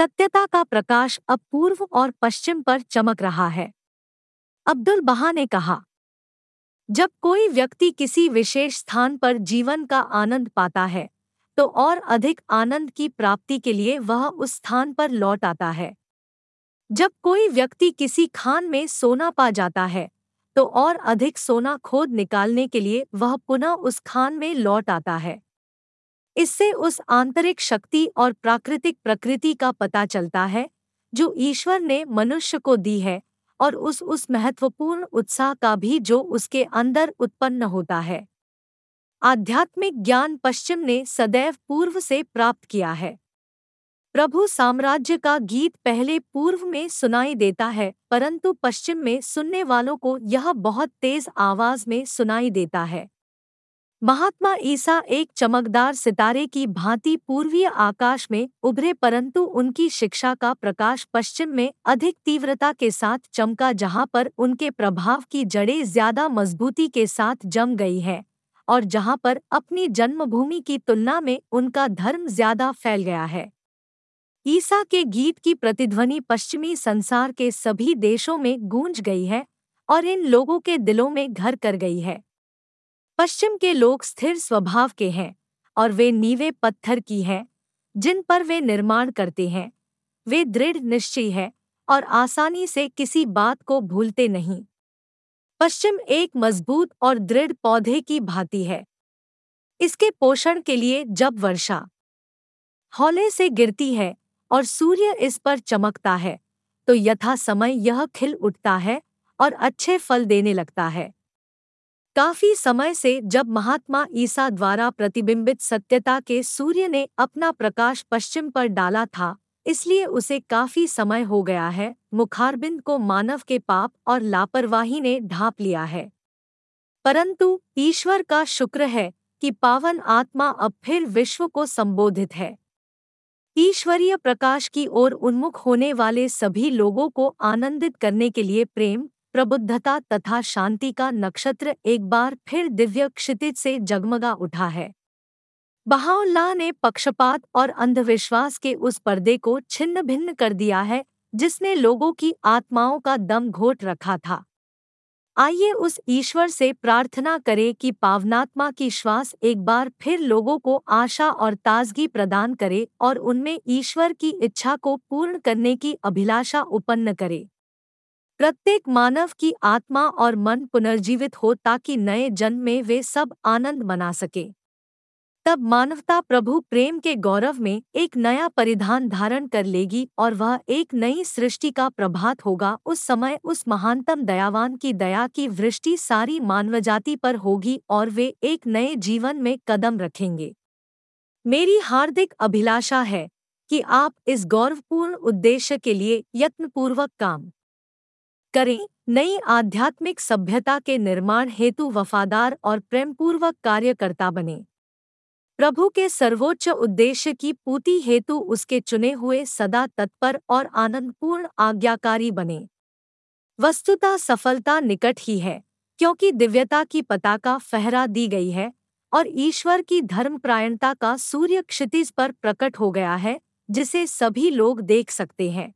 सत्यता का प्रकाश अब पूर्व और पश्चिम पर चमक रहा है। अब्दुल बहा ने कहा, जब कोई व्यक्ति किसी विशेष स्थान पर जीवन का आनंद पाता है तो और अधिक आनंद की प्राप्ति के लिए वह उस स्थान पर लौट आता है। जब कोई व्यक्ति किसी खान में सोना पा जाता है तो और अधिक सोना खोद निकालने के लिए वह पुनः उस खान में लौट आता है। इससे उस आंतरिक शक्ति और प्राकृतिक प्रकृति का पता चलता है, जो ईश्वर ने मनुष्य को दी है और उस उस महत्वपूर्ण उत्साह का भी जो उसके अंदर उत्पन्न होता है। आध्यात्मिक ज्ञान पश्चिम ने सदैव पूर्व से प्राप्त किया है। प्रभु साम्राज्य का गीत पहले पूर्व में सुनाई देता है, परंतु पश्चिम में सुनने वालों को यह बहुत तेज आवाज़ में सुनाई देता है। महात्मा ईसा एक चमकदार सितारे की भांति पूर्वीय आकाश में उभरे परंतु उनकी शिक्षा का प्रकाश पश्चिम में अधिक तीव्रता के साथ चमका जहाँ पर उनके प्रभाव की जड़ें ज़्यादा मजबूती के साथ जम गई है और जहाँ पर अपनी जन्मभूमि की तुलना में उनका धर्म ज़्यादा फैल गया है। ईसा के गीत की प्रतिध्वनि पश्चिमी संसार के सभी देशों में गूंज गई है और इन लोगों के दिलों में घर कर गई है। पश्चिम के लोग स्थिर स्वभाव के हैं और वे नीवे पत्थर की हैं, जिन पर वे निर्माण करते हैं। वे दृढ़ निश्चय है और आसानी से किसी बात को भूलते नहीं। पश्चिम एक मज़बूत और दृढ़ पौधे की भांति है। इसके पोषण के लिए जब वर्षा हौले से गिरती है और सूर्य इस पर चमकता है तो यथा समय यह खिल उठता है और अच्छे फल देने लगता है। काफ़ी समय से जब महात्मा ईसा द्वारा प्रतिबिंबित सत्यता के सूर्य ने अपना प्रकाश पश्चिम पर डाला था, इसलिए उसे काफ़ी समय हो गया है, मुखारबिंद को मानव के पाप और लापरवाही ने ढांप लिया है। परंतु ईश्वर का शुक्र है कि पावन आत्मा अब फिर विश्व को संबोधित है। ईश्वरीय प्रकाश की ओर उन्मुख होने वाले सभी लोगों को आनंदित करने के लिए प्रेम प्रबुद्धता तथा शांति का नक्षत्र एक बार फिर दिव्य क्षितिज से जगमगा उठा है। बहाउल्लाह ने पक्षपात और अंधविश्वास के उस पर्दे को छिन्न भिन्न कर दिया है, जिसने लोगों की आत्माओं का दम घोट रखा था। आइए उस ईश्वर से प्रार्थना करें कि पावनात्मा की श्वास एक बार फिर लोगों को आशा और ताजगी प्रदान करे और उनमें ईश्वर की इच्छा को पूर्ण करने की अभिलाषा उत्पन्न करे। प्रत्येक मानव की आत्मा और मन पुनर्जीवित हो ताकि नए जन्म में वे सब आनंद मना सके। तब मानवता प्रभु प्रेम के गौरव में एक नया परिधान धारण कर लेगी और वह एक नई सृष्टि का प्रभात होगा। उस समय उस महानतम दयावान की दया की वृष्टि सारी मानवजाति पर होगी और वे एक नए जीवन में कदम रखेंगे। मेरी हार्दिक अभिलाषा है कि आप इस गौरवपूर्ण उद्देश्य के लिए यत्नपूर्वक काम करें। नई आध्यात्मिक सभ्यता के निर्माण हेतु वफादार और प्रेमपूर्वक कार्यकर्ता बने। प्रभु के सर्वोच्च उद्देश्य की पूर्ति हेतु उसके चुने हुए सदा तत्पर और आनंदपूर्ण आज्ञाकारी बने। वस्तुतः सफलता निकट ही है, क्योंकि दिव्यता की पताका फहरा दी गई है और ईश्वर की धर्मप्रायणता का सूर्य क्षितिज पर प्रकट हो गया है, जिसे सभी लोग देख सकते हैं।